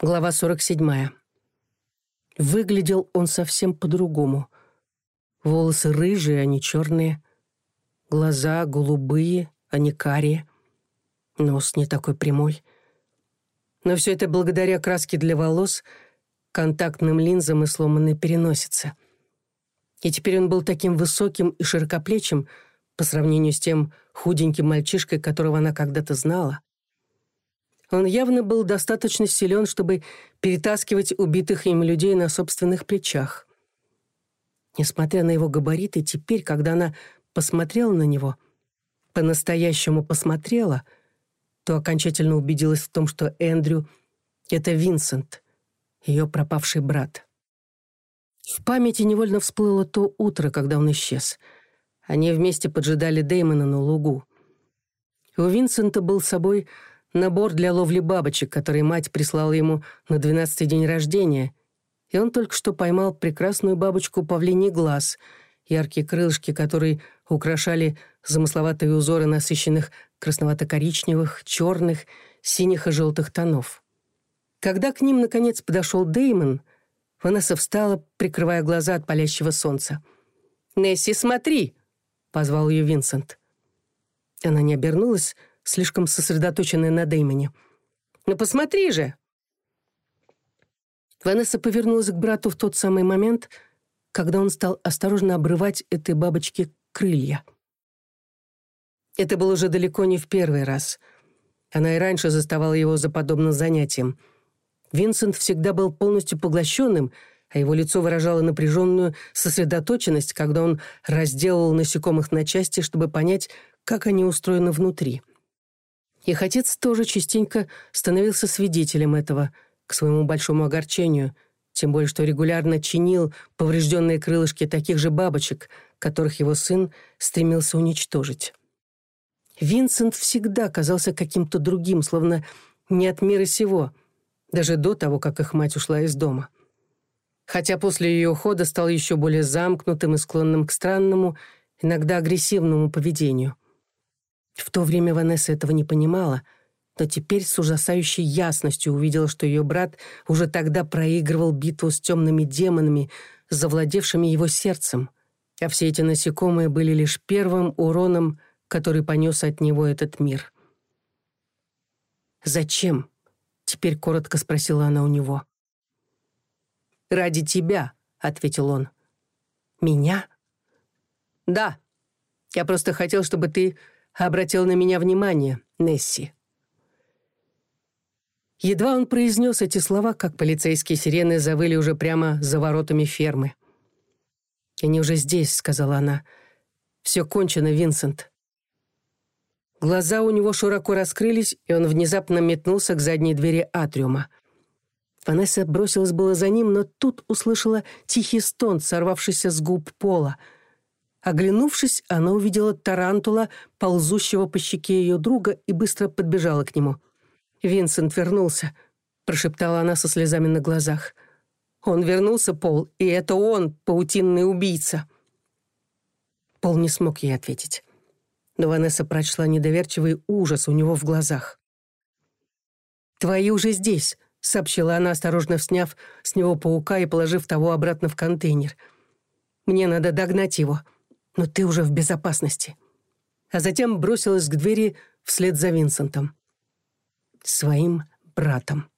Глава 47. Выглядел он совсем по-другому. Волосы рыжие, а не черные. Глаза голубые, а не карие. Нос не такой прямой. Но все это благодаря краске для волос, контактным линзам и сломанной переносице. И теперь он был таким высоким и широкоплечим по сравнению с тем худеньким мальчишкой, которого она когда-то знала. Он явно был достаточно силен, чтобы перетаскивать убитых им людей на собственных плечах. Несмотря на его габариты, теперь, когда она посмотрела на него, по-настоящему посмотрела, то окончательно убедилась в том, что Эндрю — это Винсент, ее пропавший брат. В памяти невольно всплыло то утро, когда он исчез. Они вместе поджидали Дэймона на лугу. У Винсента был с собой набор для ловли бабочек, который мать прислала ему на двенадцатый день рождения, и он только что поймал прекрасную бабочку павлиний глаз, яркие крылышки, которые украшали замысловатые узоры насыщенных красновато-коричневых, черных, синих и желтых тонов. Когда к ним, наконец, подошел Деймон, Ванесса встала, прикрывая глаза от палящего солнца. «Несси, смотри!» — позвал ее Винсент. Она не обернулась, Слишком сосредоточенная на Дэймоне. «Ну, посмотри же!» Ванесса повернулась к брату в тот самый момент, когда он стал осторожно обрывать этой бабочке крылья. Это был уже далеко не в первый раз. Она и раньше заставала его за подобным занятием. Винсент всегда был полностью поглощенным, а его лицо выражало напряженную сосредоточенность, когда он разделывал насекомых на части, чтобы понять, как они устроены внутри — их отец тоже частенько становился свидетелем этого, к своему большому огорчению, тем более что регулярно чинил поврежденные крылышки таких же бабочек, которых его сын стремился уничтожить. Винсент всегда казался каким-то другим, словно не от мира сего, даже до того, как их мать ушла из дома. Хотя после ее ухода стал еще более замкнутым и склонным к странному, иногда агрессивному поведению – в то время Ванесса этого не понимала, но теперь с ужасающей ясностью увидела, что ее брат уже тогда проигрывал битву с темными демонами, завладевшими его сердцем, а все эти насекомые были лишь первым уроном, который понес от него этот мир. «Зачем?» — теперь коротко спросила она у него. «Ради тебя», — ответил он. «Меня?» «Да. Я просто хотел, чтобы ты обратил на меня внимание Несси. Едва он произнес эти слова, как полицейские сирены завыли уже прямо за воротами фермы. «Они уже здесь», — сказала она. «Все кончено, Винсент». Глаза у него широко раскрылись, и он внезапно метнулся к задней двери атриума. Ванесса бросилась было за ним, но тут услышала тихий стон, сорвавшийся с губ пола — Оглянувшись, она увидела тарантула, ползущего по щеке ее друга, и быстро подбежала к нему. «Винсент вернулся», — прошептала она со слезами на глазах. «Он вернулся, Пол, и это он, паутинный убийца». Пол не смог ей ответить. Но Ванесса прочла недоверчивый ужас у него в глазах. «Твои уже здесь», — сообщила она, осторожно сняв с него паука и положив того обратно в контейнер. «Мне надо догнать его» но ты уже в безопасности. А затем бросилась к двери вслед за Винсентом. Своим братом.